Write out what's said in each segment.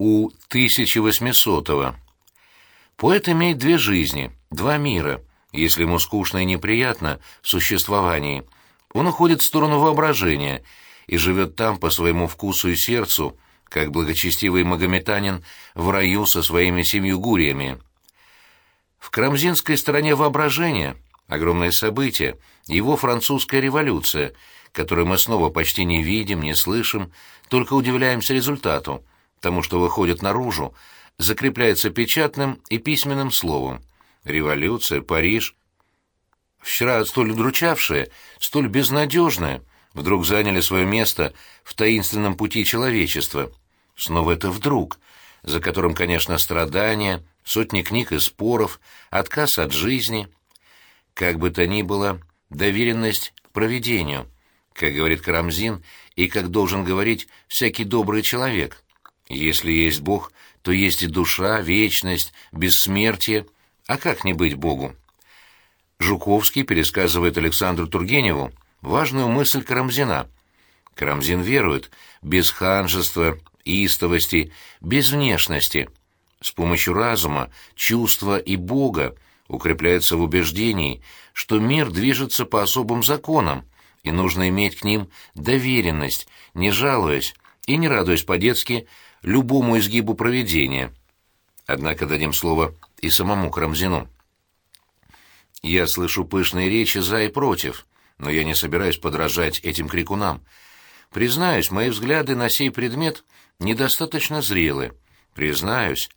у 1800-го. Поэт имеет две жизни, два мира. Если ему скучно и неприятно в существовании, он уходит в сторону воображения и живет там по своему вкусу и сердцу, как благочестивый магометанин в раю со своими семью гуриями. В Карамзинской стороне воображения огромное событие, его французская революция, которую мы снова почти не видим, не слышим, только удивляемся результату, тому, что выходит наружу, закрепляется печатным и письменным словом. Революция, Париж. Вчера столь удручавшие, столь безнадежные, вдруг заняли свое место в таинственном пути человечества. Снова это вдруг, за которым, конечно, страдания, сотни книг и споров, отказ от жизни. Как бы то ни было, доверенность к провидению, как говорит Карамзин и как должен говорить всякий добрый человек. Если есть Бог, то есть и душа, вечность, бессмертие. А как не быть Богу? Жуковский пересказывает Александру Тургеневу важную мысль Карамзина. Карамзин верует без ханжества, истовости, без внешности. С помощью разума, чувства и Бога укрепляется в убеждении, что мир движется по особым законам, и нужно иметь к ним доверенность, не жалуясь и не радуясь по-детски любому изгибу проведения. Однако дадим слово и самому Карамзину. Я слышу пышные речи за и против, но я не собираюсь подражать этим крикунам. Признаюсь, мои взгляды на сей предмет недостаточно зрелы. Признаюсь.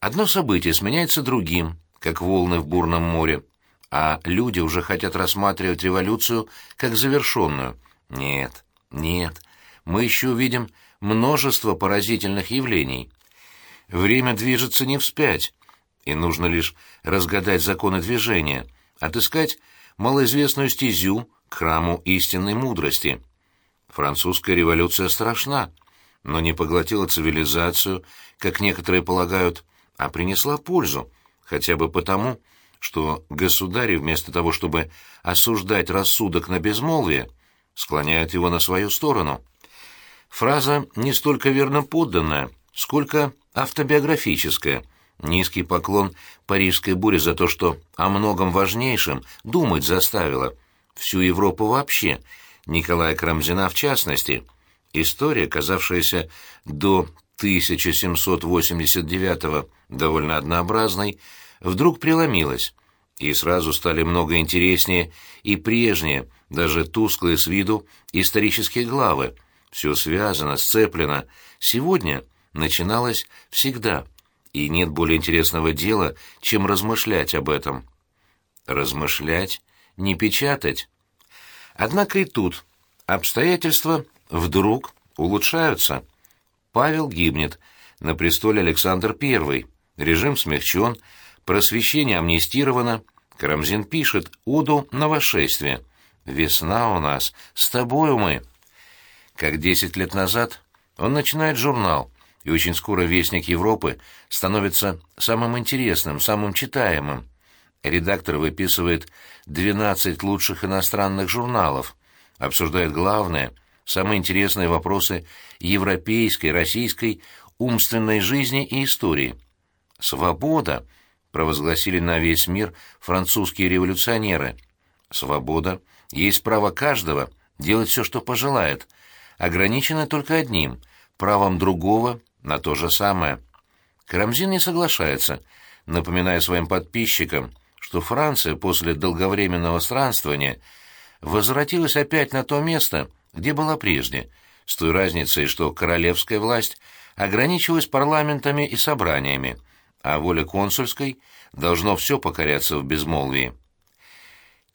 Одно событие сменяется другим, как волны в бурном море, а люди уже хотят рассматривать революцию как завершенную. Нет, нет, мы еще увидим множество поразительных явлений. Время движется не вспять, и нужно лишь разгадать законы движения, отыскать малоизвестную стезю к храму истинной мудрости. Французская революция страшна, но не поглотила цивилизацию, как некоторые полагают, а принесла пользу, хотя бы потому, что государи вместо того, чтобы осуждать рассудок на безмолвие, склоняют его на свою сторону. Фраза не столько верно подданная, сколько автобиографическая. Низкий поклон парижской буре за то, что о многом важнейшем думать заставила. Всю Европу вообще, Николая Крамзина в частности. История, казавшаяся до 1789 довольно однообразной, вдруг преломилась, и сразу стали много интереснее и прежние, даже тусклые с виду, исторические главы. Все связано, сцеплено. Сегодня начиналось всегда, и нет более интересного дела, чем размышлять об этом. Размышлять, не печатать. Однако и тут обстоятельства вдруг улучшаются. Павел гибнет, на престоле Александр I, режим смягчен, просвещение амнистировано, Карамзин пишет оду на восшествие. «Весна у нас, с тобою мы». Как десять лет назад он начинает журнал, и очень скоро «Вестник Европы» становится самым интересным, самым читаемым. Редактор выписывает 12 лучших иностранных журналов, обсуждает главные, самые интересные вопросы европейской, российской, умственной жизни и истории. «Свобода!» — провозгласили на весь мир французские революционеры. «Свобода есть право каждого делать все, что пожелает», ограничены только одним — правом другого на то же самое. Карамзин не соглашается, напоминая своим подписчикам, что Франция после долговременного странствования возвратилась опять на то место, где была прежде, с той разницей, что королевская власть ограничивалась парламентами и собраниями, а воля консульской должно все покоряться в безмолвии.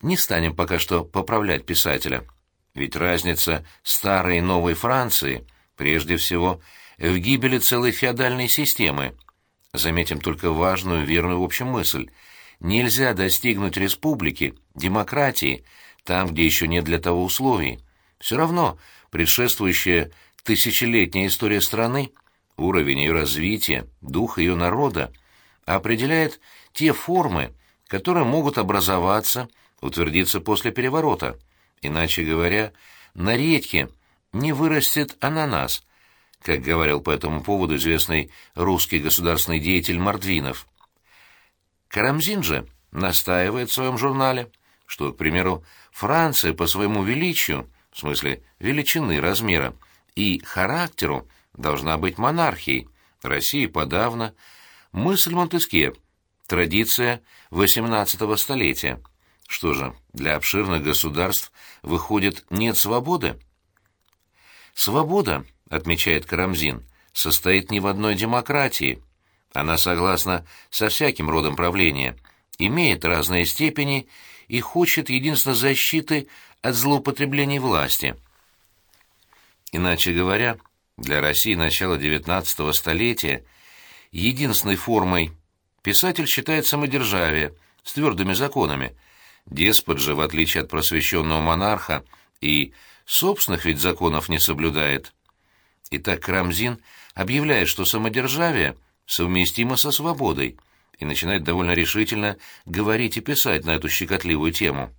Не станем пока что поправлять писателя. Ведь разница старой и новой Франции, прежде всего, в гибели целой феодальной системы. Заметим только важную, верную в общем мысль. Нельзя достигнуть республики, демократии, там, где еще нет для того условий. Все равно предшествующая тысячелетняя история страны, уровень ее развития, дух ее народа определяет те формы, которые могут образоваться, утвердиться после переворота. Иначе говоря, на редьке не вырастет ананас, как говорил по этому поводу известный русский государственный деятель Мордвинов. Карамзин же настаивает в своем журнале, что, к примеру, Франция по своему величию, в смысле величины, размера, и характеру должна быть монархией, России подавно. Мысль Монтеске, традиция XVIII столетия. Что же, для обширных государств, выходит, нет свободы? Свобода, отмечает Карамзин, состоит не в одной демократии. Она согласна со всяким родом правления, имеет разные степени и хочет единственно защиты от злоупотреблений власти. Иначе говоря, для России начала XIX столетия единственной формой писатель считает самодержавие с твердыми законами. Деспот же, в отличие от просвещенного монарха, и собственных ведь законов не соблюдает. Итак, Крамзин объявляет, что самодержавие совместимо со свободой, и начинает довольно решительно говорить и писать на эту щекотливую тему.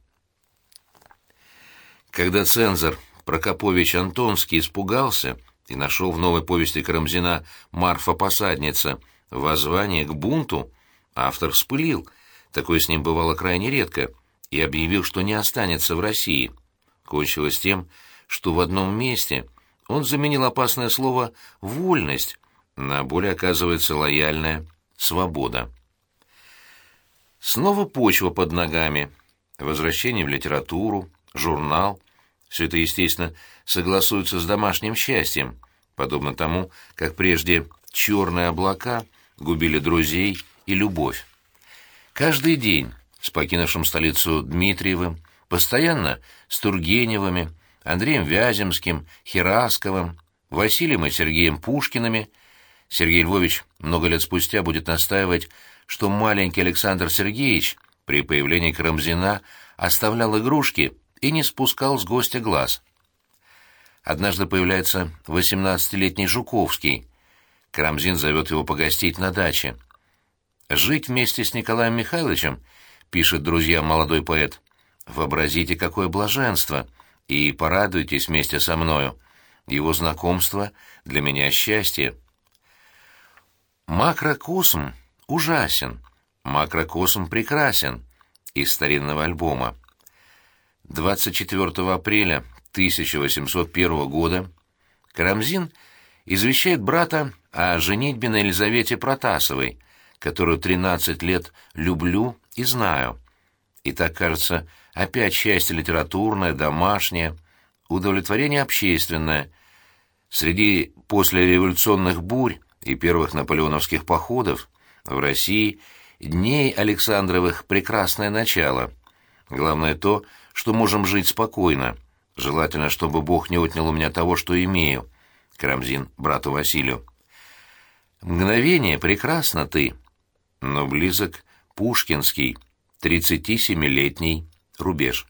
Когда цензор Прокопович Антонский испугался и нашел в новой повести Карамзина «Марфа-посадница» воззвание к бунту, автор вспылил, такое с ним бывало крайне редко, и объявил, что не останется в России. Кончилось тем, что в одном месте он заменил опасное слово «вольность» на более, оказывается, лояльное «свобода». Снова почва под ногами, возвращение в литературу, журнал — все это, естественно, согласуется с домашним счастьем, подобно тому, как прежде черные облака губили друзей и любовь. Каждый день с покинувшим столицу Дмитриевым, постоянно с Тургеневыми, Андреем Вяземским, Херасковым, Василием и Сергеем Пушкиными, Сергей Львович много лет спустя будет настаивать, что маленький Александр Сергеевич при появлении Карамзина оставлял игрушки и не спускал с гостя глаз. Однажды появляется восемнадцатилетний Жуковский. Карамзин зовет его погостить на даче. «Жить вместе с Николаем Михайловичем», — пишет друзьям молодой поэт, — «вообразите, какое блаженство, и порадуйтесь вместе со мною. Его знакомство для меня счастье». Макрокосм ужасен, макрокосм прекрасен из старинного альбома. 24 апреля 1801 года Карамзин извещает брата о женитьбе на Елизавете Протасовой, которую 13 лет люблю и знаю. И так, кажется, опять счастье литературное, домашнее, удовлетворение общественное. Среди послереволюционных бурь и первых наполеоновских походов в России дней Александровых прекрасное начало. Главное то, что можем жить спокойно. Желательно, чтобы Бог не отнял у меня того, что имею. Карамзин брату Василию. Мгновение прекрасно ты, но близок пушкинский, тридцати семилетний рубеж.